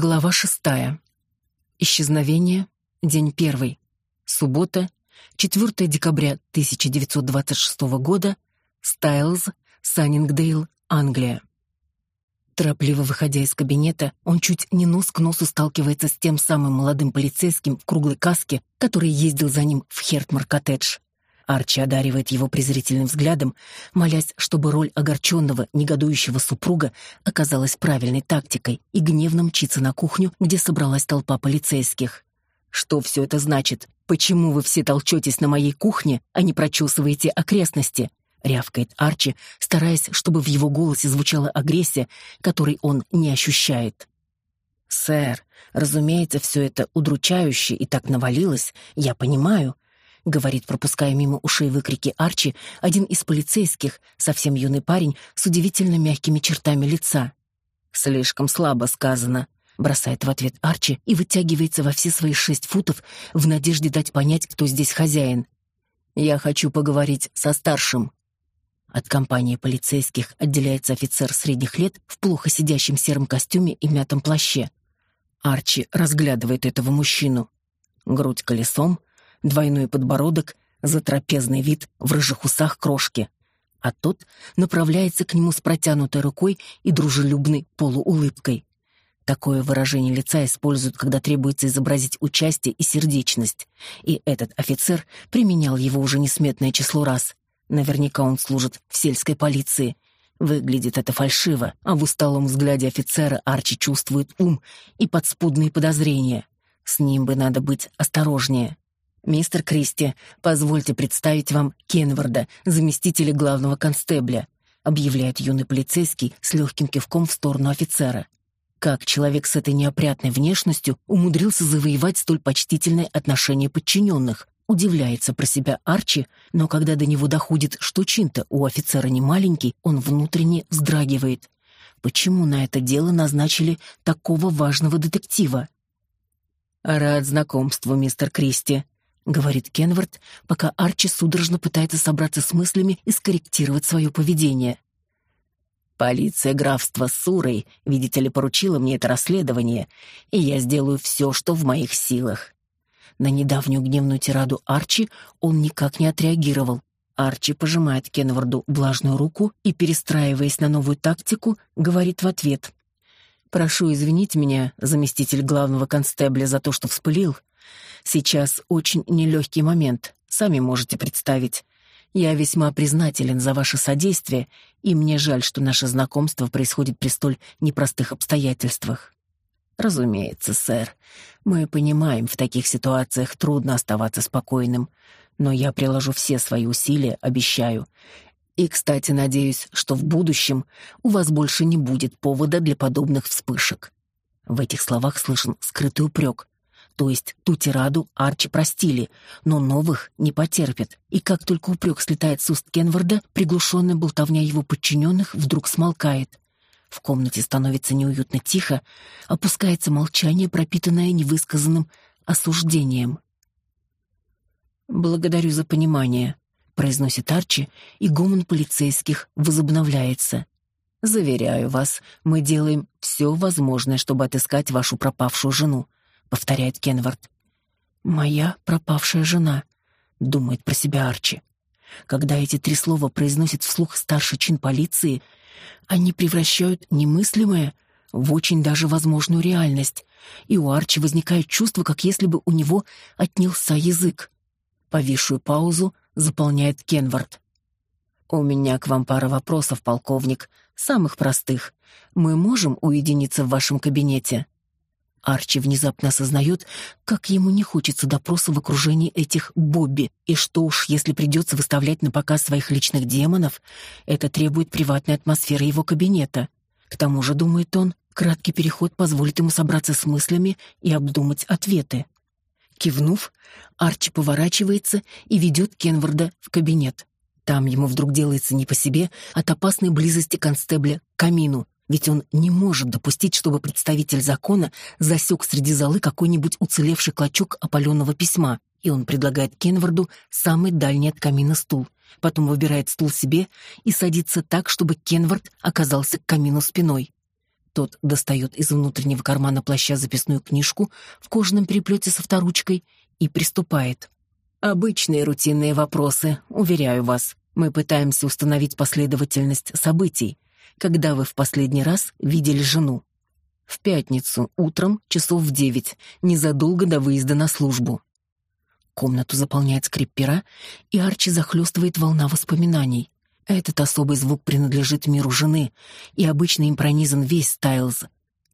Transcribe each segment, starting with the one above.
Глава шестая. Исчезновение. День первый. Суббота, 4 декабря 1926 года. Стайлз, Саннингдейл, Англия. Торопливо выходя из кабинета, он чуть не нос к носу сталкивается с тем самым молодым полицейским в круглой каске, который ездил за ним в Хертмар-коттедж. Арчи одаривает его презрительным взглядом, молясь, чтобы роль огорченного, негодующего супруга оказалась правильной тактикой, и гневно мчится на кухню, где собралась толпа полицейских. «Что все это значит? Почему вы все толчетесь на моей кухне, а не прочесываете окрестности?» — рявкает Арчи, стараясь, чтобы в его голосе звучала агрессия, которой он не ощущает. «Сэр, разумеется, все это удручающе и так навалилось, я понимаю», — говорит, пропуская мимо ушей выкрики Арчи, один из полицейских, совсем юный парень с удивительно мягкими чертами лица. «Слишком слабо сказано», — бросает в ответ Арчи и вытягивается во все свои шесть футов в надежде дать понять, кто здесь хозяин. «Я хочу поговорить со старшим». От компании полицейских отделяется офицер средних лет в плохо сидящем сером костюме и мятом плаще. Арчи разглядывает этого мужчину. Грудь колесом, двойной подбородок, затрапезный вид в рыжих усах крошки. А тот направляется к нему с протянутой рукой и дружелюбной полуулыбкой. Такое выражение лица используют, когда требуется изобразить участие и сердечность. И этот офицер применял его уже несметное число раз. Наверняка он служит в сельской полиции. Выглядит это фальшиво, а в усталом взгляде офицера Арчи чувствует ум и подспудные подозрения. С ним бы надо быть осторожнее. «Мистер Кристи, позвольте представить вам Кенварда, заместителя главного констебля», объявляет юный полицейский с легким кивком в сторону офицера. Как человек с этой неопрятной внешностью умудрился завоевать столь почтительное отношение подчиненных? Удивляется про себя Арчи, но когда до него доходит, что чин-то у офицера не маленький, он внутренне вздрагивает. Почему на это дело назначили такого важного детектива? «Рад знакомству, мистер Кристи», говорит Кенвард, пока Арчи судорожно пытается собраться с мыслями и скорректировать свое поведение. Полиция графства Сурой, видите ли, поручила мне это расследование, и я сделаю все, что в моих силах. На недавнюю гневную тираду Арчи он никак не отреагировал. Арчи пожимает Кенварду влажную руку и, перестраиваясь на новую тактику, говорит в ответ. «Прошу извинить меня, заместитель главного констебля, за то, что вспылил. Сейчас очень нелегкий момент, сами можете представить. Я весьма признателен за ваше содействие, и мне жаль, что наше знакомство происходит при столь непростых обстоятельствах. Разумеется, сэр. Мы понимаем, в таких ситуациях трудно оставаться спокойным, но я приложу все свои усилия, обещаю. И, кстати, надеюсь, что в будущем у вас больше не будет повода для подобных вспышек. В этих словах слышен скрытый упрек. То есть ту тираду Арчи простили, но новых не потерпят. И как только упрек слетает с уст Кенварда, приглушенная болтовня его подчиненных вдруг смолкает. В комнате становится неуютно тихо, опускается молчание, пропитанное невысказанным осуждением. «Благодарю за понимание», — произносит Арчи, и гомон полицейских возобновляется. «Заверяю вас, мы делаем все возможное, чтобы отыскать вашу пропавшую жену. — повторяет Кенвард. «Моя пропавшая жена», — думает про себя Арчи. Когда эти три слова произносит вслух старший чин полиции, они превращают немыслимое в очень даже возможную реальность, и у Арчи возникает чувство, как если бы у него отнялся язык. Повисшую паузу заполняет Кенвард. «У меня к вам пара вопросов, полковник, самых простых. Мы можем уединиться в вашем кабинете?» Арчи внезапно осознает, как ему не хочется допроса в окружении этих Бобби, и что уж, если придется выставлять на показ своих личных демонов, это требует приватной атмосферы его кабинета. К тому же, думает он, краткий переход позволит ему собраться с мыслями и обдумать ответы. Кивнув, Арчи поворачивается и ведет Кенварда в кабинет. Там ему вдруг делается не по себе от опасной близости констебля к камину, ведь он не может допустить, чтобы представитель закона засек среди золы какой-нибудь уцелевший клочок опаленного письма, и он предлагает Кенварду самый дальний от камина стул. Потом выбирает стул себе и садится так, чтобы Кенвард оказался к камину спиной. Тот достает из внутреннего кармана плаща записную книжку в кожаном переплете со вторучкой и приступает. Обычные рутинные вопросы, уверяю вас. Мы пытаемся установить последовательность событий. Когда вы в последний раз видели жену? В пятницу, утром, часов в девять, незадолго до выезда на службу. Комнату заполняет скрип пера, и Арчи захлестывает волна воспоминаний. Этот особый звук принадлежит миру жены, и обычно им пронизан весь Стайлз.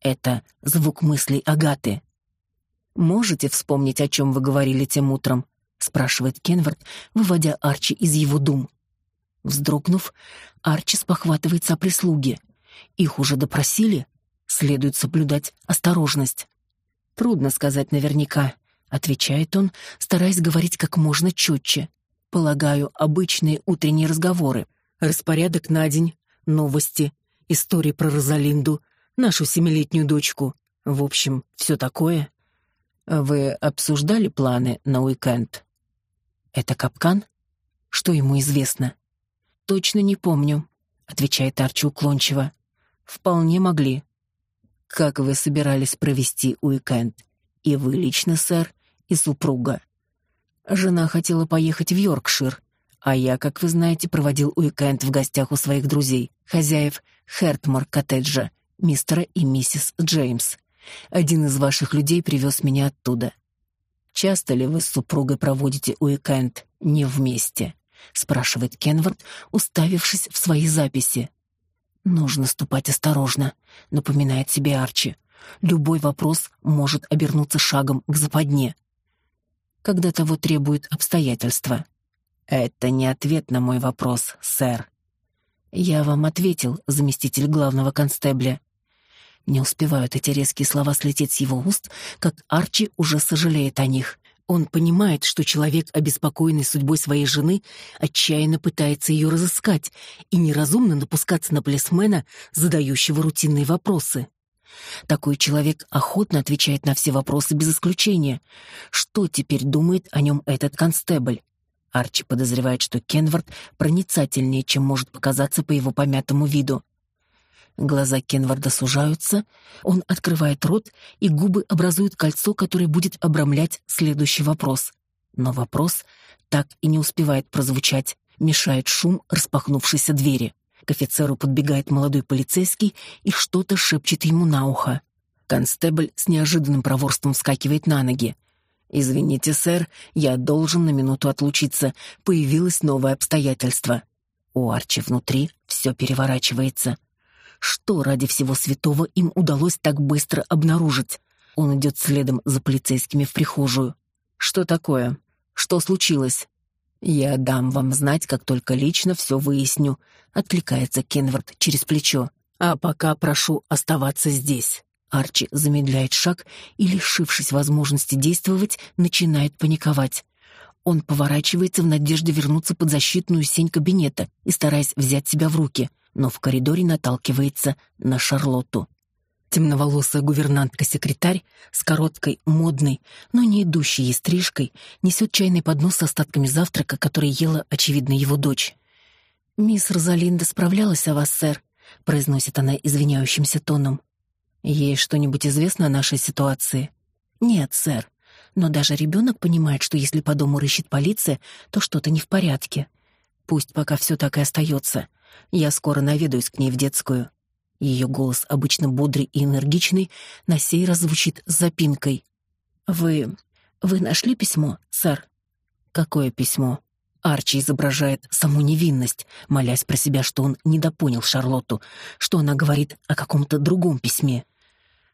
Это звук мыслей Агаты. «Можете вспомнить, о чем вы говорили тем утром?» — спрашивает Кенвард, выводя Арчи из его дум. Вздрогнув, Арчи спохватывается о прислуге. Их уже допросили? Следует соблюдать осторожность. Трудно сказать наверняка, отвечает он, стараясь говорить как можно четче. Полагаю, обычные утренние разговоры, распорядок на день, новости, истории про Розалинду, нашу семилетнюю дочку. В общем, все такое. Вы обсуждали планы на уикенд? Это капкан? Что ему известно? Точно не помню, отвечает Арчи уклончиво. Вполне могли. Как вы собирались провести уикенд? И вы лично, сэр, и супруга. Жена хотела поехать в Йоркшир, а я, как вы знаете, проводил уикенд в гостях у своих друзей, хозяев Хертмор коттеджа, мистера и миссис Джеймс. Один из ваших людей привез меня оттуда. Часто ли вы с супругой проводите уикенд не вместе? Спрашивает Кенвард, уставившись в свои записи. Нужно ступать осторожно, напоминает себе Арчи. Любой вопрос может обернуться шагом к западне, когда того требуют обстоятельства. Это не ответ на мой вопрос, сэр. Я вам ответил, заместитель главного констебля. Не успевают эти резкие слова слететь с его уст, как Арчи уже сожалеет о них. Он понимает, что человек, обеспокоенный судьбой своей жены, отчаянно пытается ее разыскать и неразумно напускаться на полисмена, задающего рутинные вопросы. Такой человек охотно отвечает на все вопросы без исключения. Что теперь думает о нем этот констебль? Арчи подозревает, что Кенвард проницательнее, чем может показаться по его помятому виду. Глаза Кенварда сужаются, он открывает рот, и губы образуют кольцо, которое будет обрамлять следующий вопрос. Но вопрос так и не успевает прозвучать, мешает шум распахнувшейся двери. К офицеру подбегает молодой полицейский и что-то шепчет ему на ухо. Констебль с неожиданным проворством вскакивает на ноги. «Извините, сэр, я должен на минуту отлучиться. Появилось новое обстоятельство». У Арчи внутри все переворачивается. Что ради всего святого им удалось так быстро обнаружить? Он идет следом за полицейскими в прихожую. Что такое? Что случилось? Я дам вам знать, как только лично все выясню, откликается Кенвард через плечо. А пока прошу оставаться здесь. Арчи замедляет шаг и, лишившись возможности действовать, начинает паниковать. Он поворачивается в надежде вернуться под защитную сень кабинета и стараясь взять себя в руки — но в коридоре наталкивается на Шарлотту. Темноволосая гувернантка-секретарь с короткой, модной, но не идущей ей стрижкой несет чайный поднос с остатками завтрака, который ела, очевидно, его дочь. «Мисс Розалинда справлялась о вас, сэр», — произносит она извиняющимся тоном. «Ей что-нибудь известно о нашей ситуации?» «Нет, сэр. Но даже ребенок понимает, что если по дому рыщет полиция, то что-то не в порядке. Пусть пока все так и остается. Я скоро наведаюсь к ней в детскую. Ее голос, обычно бодрый и энергичный, на сей раз звучит запинкой. Вы... вы нашли письмо, сэр? Какое письмо? Арчи изображает саму невинность, молясь про себя, что он недопонял Шарлотту, что она говорит о каком-то другом письме.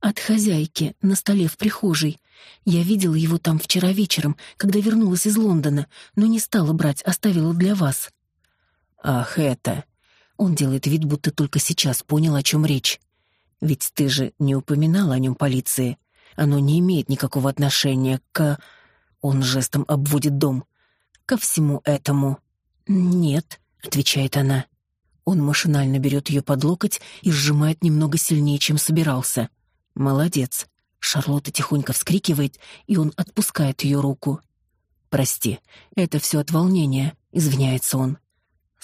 От хозяйки на столе в прихожей. Я видела его там вчера вечером, когда вернулась из Лондона, но не стала брать, оставила для вас. Ах, это. Он делает вид, будто только сейчас понял, о чем речь. Ведь ты же не упоминал о нем полиции. Оно не имеет никакого отношения к... Он жестом обводит дом. Ко всему этому. Нет, отвечает она. Он машинально берет ее под локоть и сжимает немного сильнее, чем собирался. Молодец. Шарлотта тихонько вскрикивает, и он отпускает ее руку. Прости, это все от волнения, извиняется он.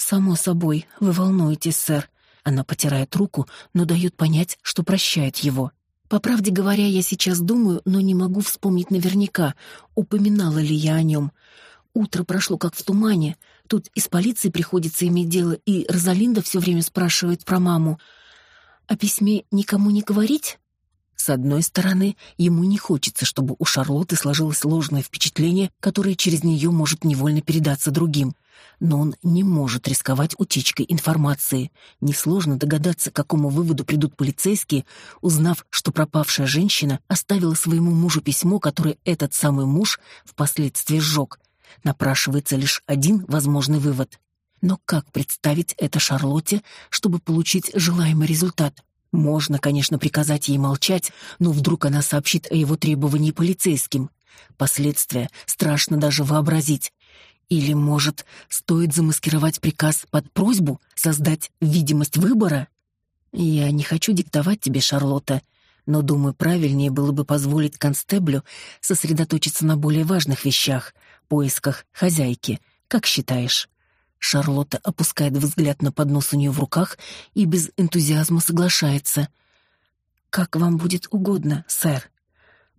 Само собой, вы волнуетесь, сэр. Она потирает руку, но дает понять, что прощает его. По правде говоря, я сейчас думаю, но не могу вспомнить наверняка, упоминала ли я о нем. Утро прошло как в тумане. Тут из полиции приходится иметь дело, и Розалинда все время спрашивает про маму. О письме никому не говорить? С одной стороны, ему не хочется, чтобы у Шарлотты сложилось ложное впечатление, которое через нее может невольно передаться другим. Но он не может рисковать утечкой информации. Несложно догадаться, к какому выводу придут полицейские, узнав, что пропавшая женщина оставила своему мужу письмо, которое этот самый муж впоследствии сжег. Напрашивается лишь один возможный вывод. Но как представить это Шарлотте, чтобы получить желаемый результат? Можно, конечно, приказать ей молчать, но вдруг она сообщит о его требовании полицейским. Последствия страшно даже вообразить. Или, может, стоит замаскировать приказ под просьбу создать видимость выбора? Я не хочу диктовать тебе, Шарлотта, но, думаю, правильнее было бы позволить констеблю сосредоточиться на более важных вещах, поисках хозяйки. Как считаешь? Шарлотта опускает взгляд на поднос у нее в руках и без энтузиазма соглашается. «Как вам будет угодно, сэр».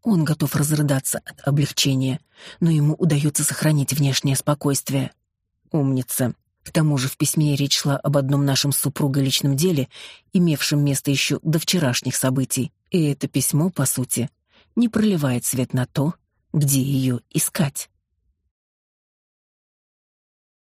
Он готов разрыдаться от облегчения, но ему удается сохранить внешнее спокойствие. «Умница», к тому же в письме речь шла об одном нашем с супругой личном деле, имевшем место еще до вчерашних событий. И это письмо, по сути, не проливает свет на то, где ее искать.